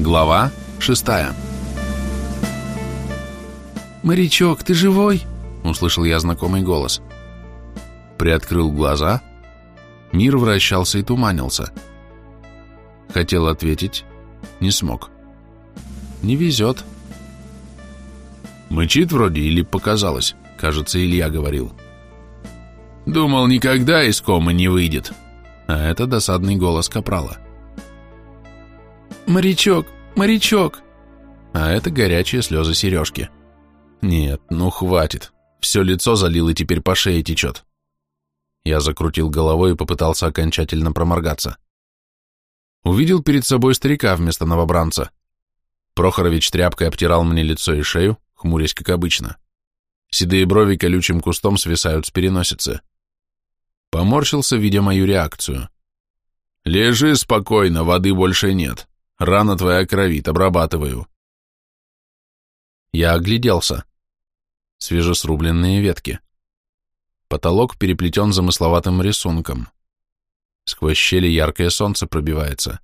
Глава шестая «Морячок, ты живой?» — услышал я знакомый голос. Приоткрыл глаза. Мир вращался и туманился. Хотел ответить, не смог. Не везет. Мычит вроде или показалось, кажется, Илья говорил. Думал, никогда из комы не выйдет. А это досадный голос Капрала. «Морячок, морячок!» А это горячие слезы Сережки. Нет, ну хватит. Все лицо залил и теперь по шее течет. Я закрутил головой и попытался окончательно проморгаться. Увидел перед собой старика вместо новобранца. Прохорович тряпкой обтирал мне лицо и шею, хмурясь как обычно. Седые брови колючим кустом свисают с переносицы. Поморщился, видя мою реакцию. «Лежи спокойно, воды больше нет. Рана твоя кровит, обрабатываю». Я огляделся. Свежесрубленные ветки. Потолок переплетен замысловатым рисунком. Сквозь щели яркое солнце пробивается.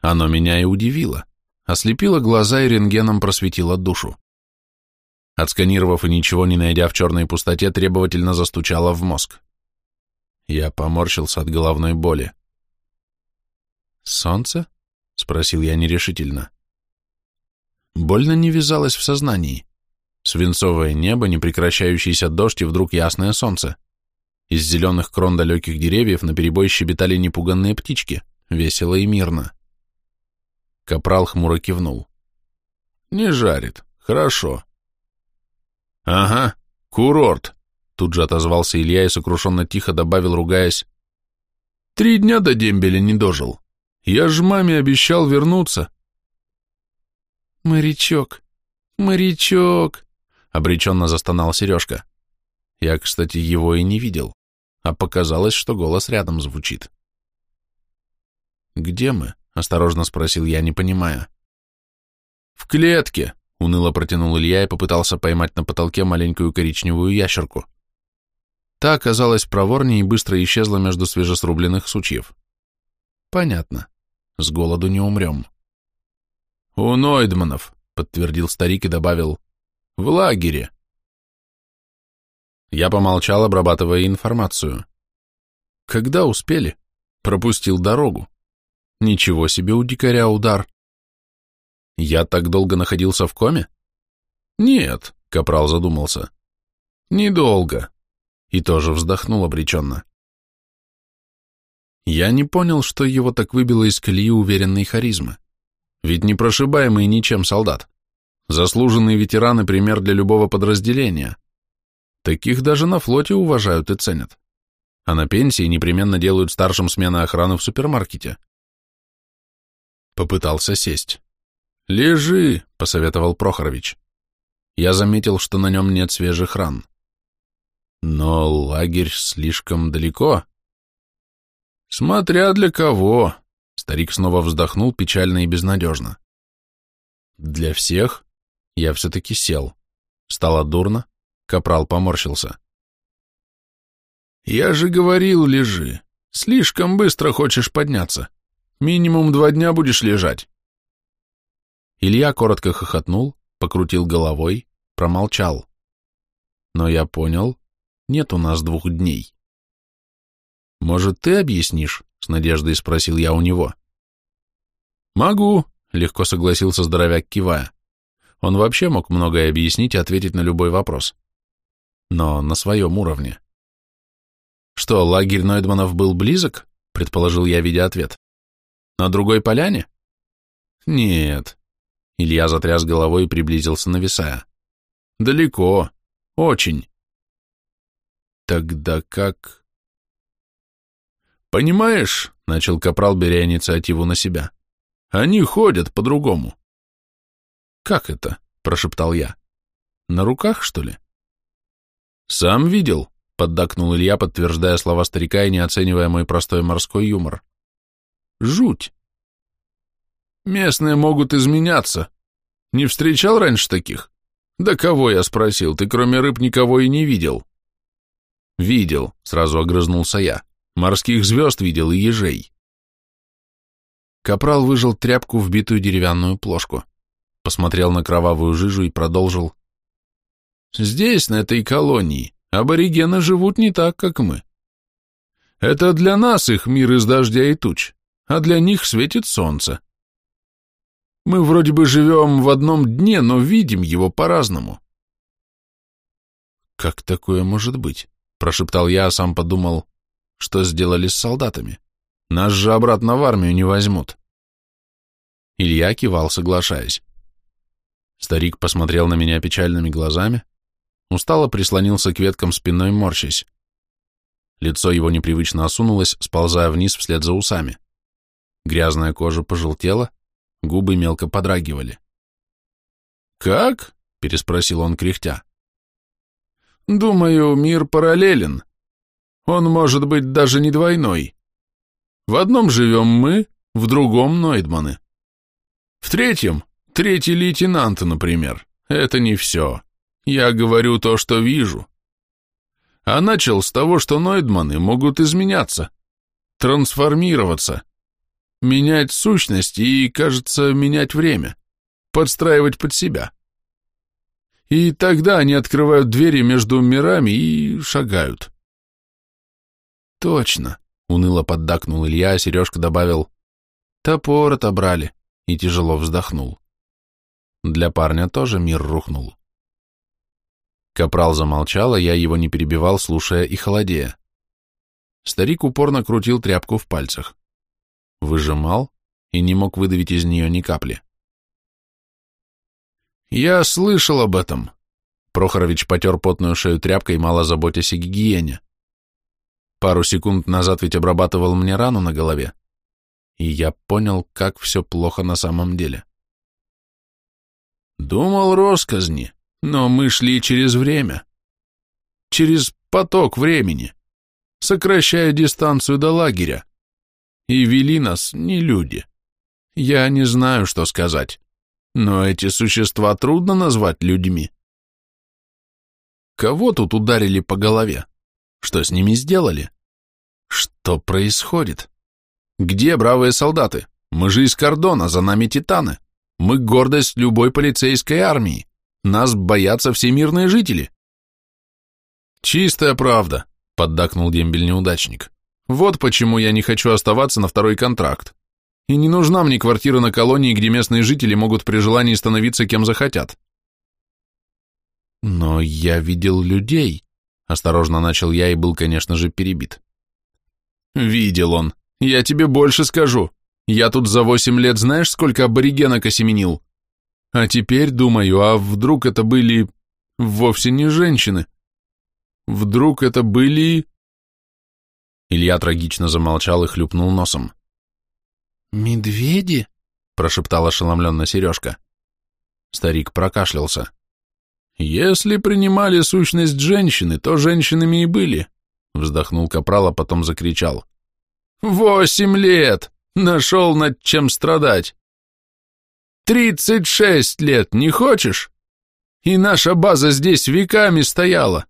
Оно меня и удивило. Ослепило глаза и рентгеном просветило душу. Отсканировав и ничего не найдя в черной пустоте, требовательно застучало в мозг. Я поморщился от головной боли. «Солнце?» — спросил я нерешительно. Больно не вязалось в сознании. Свинцовое небо, непрекращающийся дождь и вдруг ясное солнце. Из зеленых крон далеких деревьев наперебой щебетали непуганные птички, весело и мирно. Капрал хмуро кивнул. «Не жарит. Хорошо». «Ага, курорт», — тут же отозвался Илья и сокрушенно тихо добавил, ругаясь. «Три дня до дембеля не дожил. Я ж маме обещал вернуться». «Морячок, морячок», — обреченно застонал Сережка. Я, кстати, его и не видел, а показалось, что голос рядом звучит. «Где мы?» — осторожно спросил я, не понимая. «В клетке», — уныло протянул Илья и попытался поймать на потолке маленькую коричневую ящерку. Та оказалась проворнее и быстро исчезла между свежесрубленных сучьев. «Понятно. С голоду не умрем». «У Нойдманов», — подтвердил старик и добавил, — «в лагере». Я помолчал, обрабатывая информацию. Когда успели? Пропустил дорогу. Ничего себе у дикаря удар. Я так долго находился в коме? Нет, Капрал задумался. Недолго. И тоже вздохнул обреченно. Я не понял, что его так выбило из колеи уверенной харизмы. Ведь непрошибаемый ничем солдат. Заслуженный ветеран и пример для любого подразделения. Таких даже на флоте уважают и ценят. А на пенсии непременно делают старшим смены охраны в супермаркете. Попытался сесть. «Лежи», — посоветовал Прохорович. Я заметил, что на нем нет свежих ран. Но лагерь слишком далеко. Смотря для кого, Старик снова вздохнул печально и безнадежно. Для всех я все-таки сел. Стало дурно, капрал поморщился. Я же говорил, лежи. Слишком быстро хочешь подняться. Минимум два дня будешь лежать. Илья коротко хохотнул, покрутил головой, промолчал. Но я понял, нет у нас двух дней. Может, ты объяснишь? — с надеждой спросил я у него. «Могу», — легко согласился здоровяк, кивая. Он вообще мог многое объяснить и ответить на любой вопрос. Но на своем уровне. «Что, лагерь Нойдманов был близок?» — предположил я, видя ответ. «На другой поляне?» «Нет». Илья затряс головой и приблизился, нависая. «Далеко. Очень». «Тогда как...» «Понимаешь», — начал Капрал, беря инициативу на себя, — «они ходят по-другому». «Как это?» — прошептал я. «На руках, что ли?» «Сам видел», — поддакнул Илья, подтверждая слова старика и не оценивая мой простой морской юмор. «Жуть!» «Местные могут изменяться. Не встречал раньше таких?» «Да кого я спросил? Ты кроме рыб никого и не видел». «Видел», — сразу огрызнулся я. Морских звезд видел и ежей. Капрал выжил тряпку в битую деревянную плошку, посмотрел на кровавую жижу и продолжил. «Здесь, на этой колонии, аборигены живут не так, как мы. Это для нас их мир из дождя и туч, а для них светит солнце. Мы вроде бы живем в одном дне, но видим его по-разному». «Как такое может быть?» – прошептал я, а сам подумал, что сделали с солдатами. Нас же обратно в армию не возьмут. Илья кивал, соглашаясь. Старик посмотрел на меня печальными глазами, устало прислонился к веткам спиной, морщась. Лицо его непривычно осунулось, сползая вниз вслед за усами. Грязная кожа пожелтела, губы мелко подрагивали. «Как?» — переспросил он кряхтя. «Думаю, мир параллелен. Он может быть даже не двойной. В одном живем мы, в другом — Нойдманы. В третьем — третий лейтенант, например. Это не все. Я говорю то, что вижу. А начал с того, что Нойдманы могут изменяться, трансформироваться, менять сущность и, кажется, менять время, подстраивать под себя. И тогда они открывают двери между мирами и шагают. Точно. Уныло поддакнул Илья, а Сережка добавил «Топор отобрали» и тяжело вздохнул. Для парня тоже мир рухнул. Капрал замолчал, а я его не перебивал, слушая и холодея. Старик упорно крутил тряпку в пальцах. Выжимал и не мог выдавить из нее ни капли. «Я слышал об этом», — Прохорович потер потную шею тряпкой, мало заботясь о гигиене. Пару секунд назад ведь обрабатывал мне рану на голове, и я понял, как все плохо на самом деле. Думал росказни, но мы шли через время. Через поток времени, сокращая дистанцию до лагеря. И вели нас не люди. Я не знаю, что сказать, но эти существа трудно назвать людьми. Кого тут ударили по голове? Что с ними сделали? Что происходит? Где бравые солдаты? Мы же из кордона, за нами титаны. Мы гордость любой полицейской армии. Нас боятся все мирные жители. Чистая правда, поддакнул дембель-неудачник. Вот почему я не хочу оставаться на второй контракт. И не нужна мне квартира на колонии, где местные жители могут при желании становиться кем захотят. Но я видел людей, Осторожно начал я и был, конечно же, перебит. Видел он. Я тебе больше скажу. Я тут за восемь лет знаешь, сколько аборигенок осеменил? А теперь думаю, а вдруг это были вовсе не женщины? Вдруг это были... Илья трагично замолчал и хлюпнул носом. «Медведи?» — прошептал ошеломленно Сережка. Старик прокашлялся. «Если принимали сущность женщины, то женщинами и были», — вздохнул Капрал, а потом закричал. «Восемь лет! Нашел над чем страдать! Тридцать шесть лет, не хочешь? И наша база здесь веками стояла.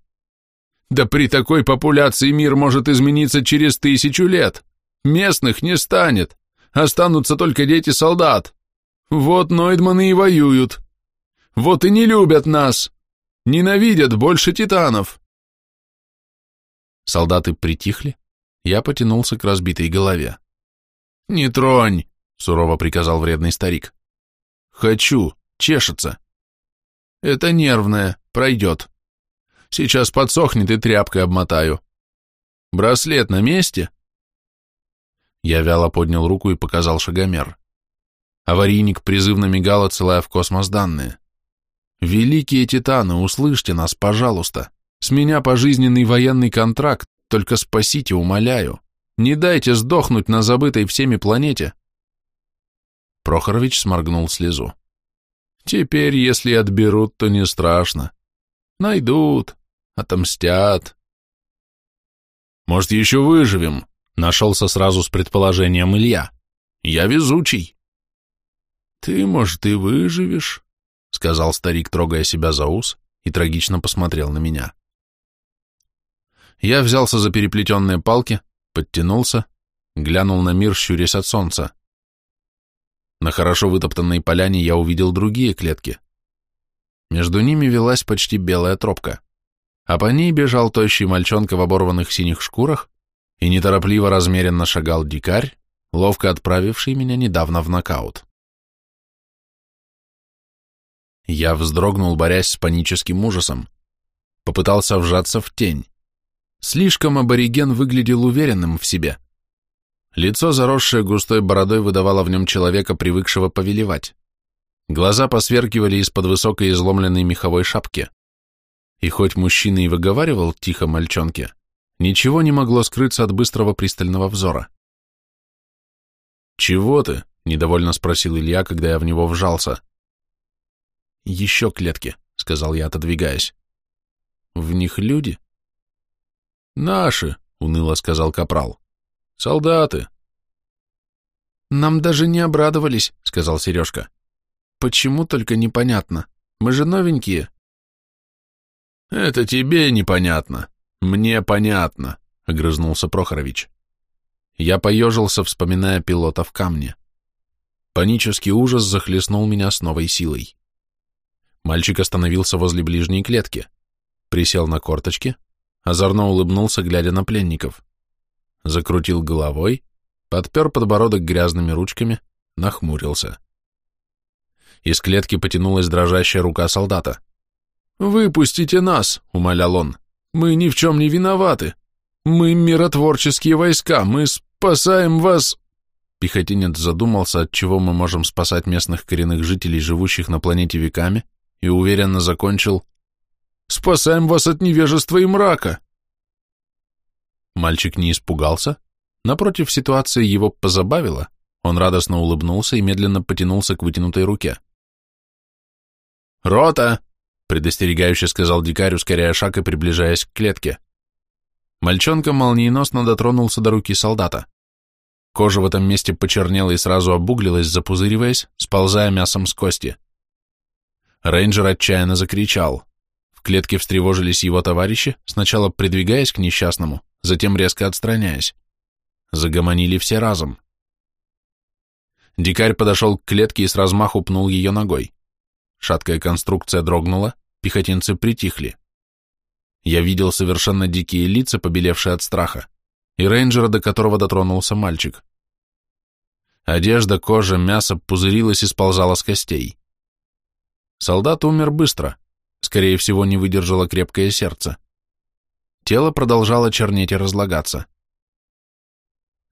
Да при такой популяции мир может измениться через тысячу лет. Местных не станет, останутся только дети солдат. Вот Нойдманы и воюют. Вот и не любят нас. Ненавидят больше титанов. Солдаты притихли, я потянулся к разбитой голове. «Не тронь!» — сурово приказал вредный старик. «Хочу, чешется». «Это нервное, пройдет. Сейчас подсохнет и тряпкой обмотаю. Браслет на месте?» Я вяло поднял руку и показал шагомер. Аварийник призывно мигал, отсылая в космос данные. Великие титаны, услышьте нас, пожалуйста. С меня пожизненный военный контракт, только спасите, умоляю. Не дайте сдохнуть на забытой всеми планете. Прохорович сморгнул слезу. Теперь, если отберут, то не страшно. Найдут, отомстят. Может, еще выживем? Нашелся сразу с предположением Илья. Я везучий. Ты, может, и выживешь, — сказал старик, трогая себя за ус, и трагично посмотрел на меня. Я взялся за переплетенные палки, подтянулся, глянул на мир, щурясь от солнца. На хорошо вытоптанной поляне я увидел другие клетки. Между ними велась почти белая тропка, а по ней бежал тощий мальчонка в оборванных синих шкурах и неторопливо размеренно шагал дикарь, ловко отправивший меня недавно в нокаут. Я вздрогнул, борясь с паническим ужасом. Попытался вжаться в тень. Слишком абориген выглядел уверенным в себе. Лицо, заросшее густой бородой, выдавало в нем человека, привыкшего повелевать. Глаза посверкивали из-под высокой изломленной меховой шапки. И хоть мужчина и выговаривал тихо мальчонке, ничего не могло скрыться от быстрого пристального взора. «Чего ты?» — недовольно спросил Илья, когда я в него вжался. «Еще клетки», — сказал я, отодвигаясь. «В них люди?» «Наши», — уныло сказал Капрал. «Солдаты». «Нам даже не обрадовались», — сказал Сережка. «Почему только непонятно? Мы же новенькие». «Это тебе непонятно. Мне понятно», — огрызнулся Прохорович. Я поежился, вспоминая пилота в камне. Панический ужас захлестнул меня с новой силой. Мальчик остановился возле ближней клетки, присел на корточки, озорно улыбнулся, глядя на пленников. Закрутил головой, подпер подбородок грязными ручками, нахмурился. Из клетки потянулась дрожащая рука солдата. «Выпустите нас!» — умолял он. «Мы ни в чем не виноваты. Мы миротворческие войска, мы спасаем вас!» Пехотинец задумался, от чего мы можем спасать местных коренных жителей, живущих на планете веками, и уверенно закончил «Спасаем вас от невежества и мрака!» Мальчик не испугался, напротив, ситуация его позабавила, он радостно улыбнулся и медленно потянулся к вытянутой руке. «Рота!» — предостерегающе сказал дикарь, ускоряя шаг и приближаясь к клетке. Мальчонка молниеносно дотронулся до руки солдата. Кожа в этом месте почернела и сразу обуглилась, запузыриваясь, сползая мясом с кости. Рейнджер отчаянно закричал. В клетке встревожились его товарищи, сначала придвигаясь к несчастному, затем резко отстраняясь. Загомонили все разом. Дикарь подошел к клетке и с размаху пнул ее ногой. Шаткая конструкция дрогнула, пехотинцы притихли. Я видел совершенно дикие лица, побелевшие от страха, и рейнджера, до которого дотронулся мальчик. Одежда, кожа, мясо пузырилось и сползало с костей. Солдат умер быстро, скорее всего, не выдержало крепкое сердце. Тело продолжало чернеть и разлагаться.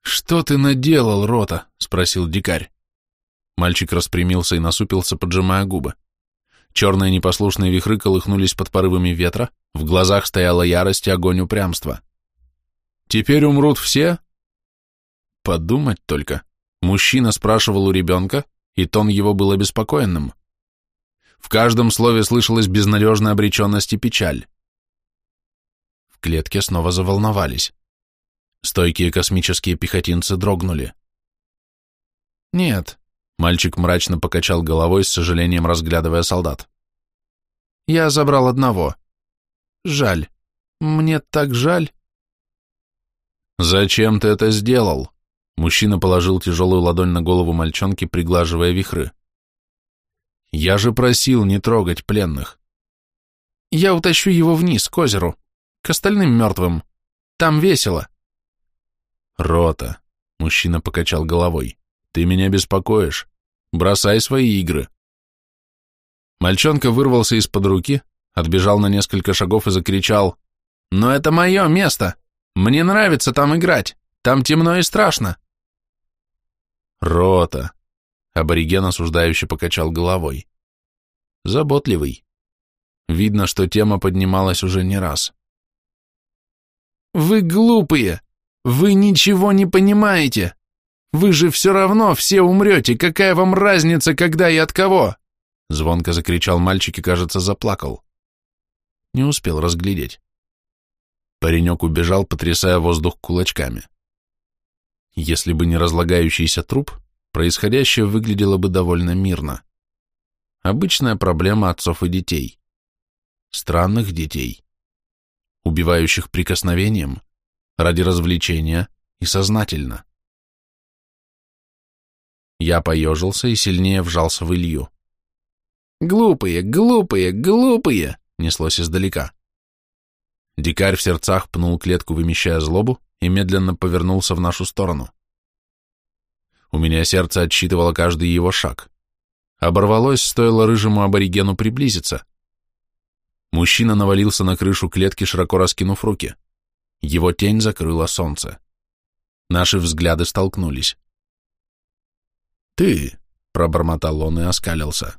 «Что ты наделал, Рота?» — спросил дикарь. Мальчик распрямился и насупился, поджимая губы. Черные непослушные вихры колыхнулись под порывами ветра, в глазах стояла ярость и огонь упрямства. «Теперь умрут все?» Подумать только. Мужчина спрашивал у ребенка, и тон его был обеспокоенным. В каждом слове слышалась безнадежная обреченность и печаль. В клетке снова заволновались. Стойкие космические пехотинцы дрогнули. «Нет», — мальчик мрачно покачал головой, с сожалением разглядывая солдат. «Я забрал одного. Жаль. Мне так жаль». «Зачем ты это сделал?» Мужчина положил тяжелую ладонь на голову мальчонки, приглаживая вихры. Я же просил не трогать пленных. Я утащу его вниз, к озеру, к остальным мертвым. Там весело. Рота, мужчина покачал головой, ты меня беспокоишь. Бросай свои игры. Мальчонка вырвался из-под руки, отбежал на несколько шагов и закричал, «Но это мое место! Мне нравится там играть! Там темно и страшно!» «Рота!» Абориген осуждающе покачал головой. Заботливый. Видно, что тема поднималась уже не раз. «Вы глупые! Вы ничего не понимаете! Вы же все равно все умрете! Какая вам разница, когда и от кого?» Звонко закричал мальчик и, кажется, заплакал. Не успел разглядеть. Паренек убежал, потрясая воздух кулачками. Если бы не разлагающийся труп, происходящее выглядело бы довольно мирно. Обычная проблема отцов и детей. Странных детей. Убивающих прикосновением, ради развлечения и сознательно. Я поежился и сильнее вжался в Илью. «Глупые, глупые, глупые!» — неслось издалека. Дикарь в сердцах пнул клетку, вымещая злобу, и медленно повернулся в нашу сторону. У меня сердце отсчитывало каждый его шаг. Оборвалось, стоило рыжему аборигену приблизиться. Мужчина навалился на крышу клетки, широко раскинув руки. Его тень закрыла солнце. Наши взгляды столкнулись. «Ты!» — пробормотал он и оскалился.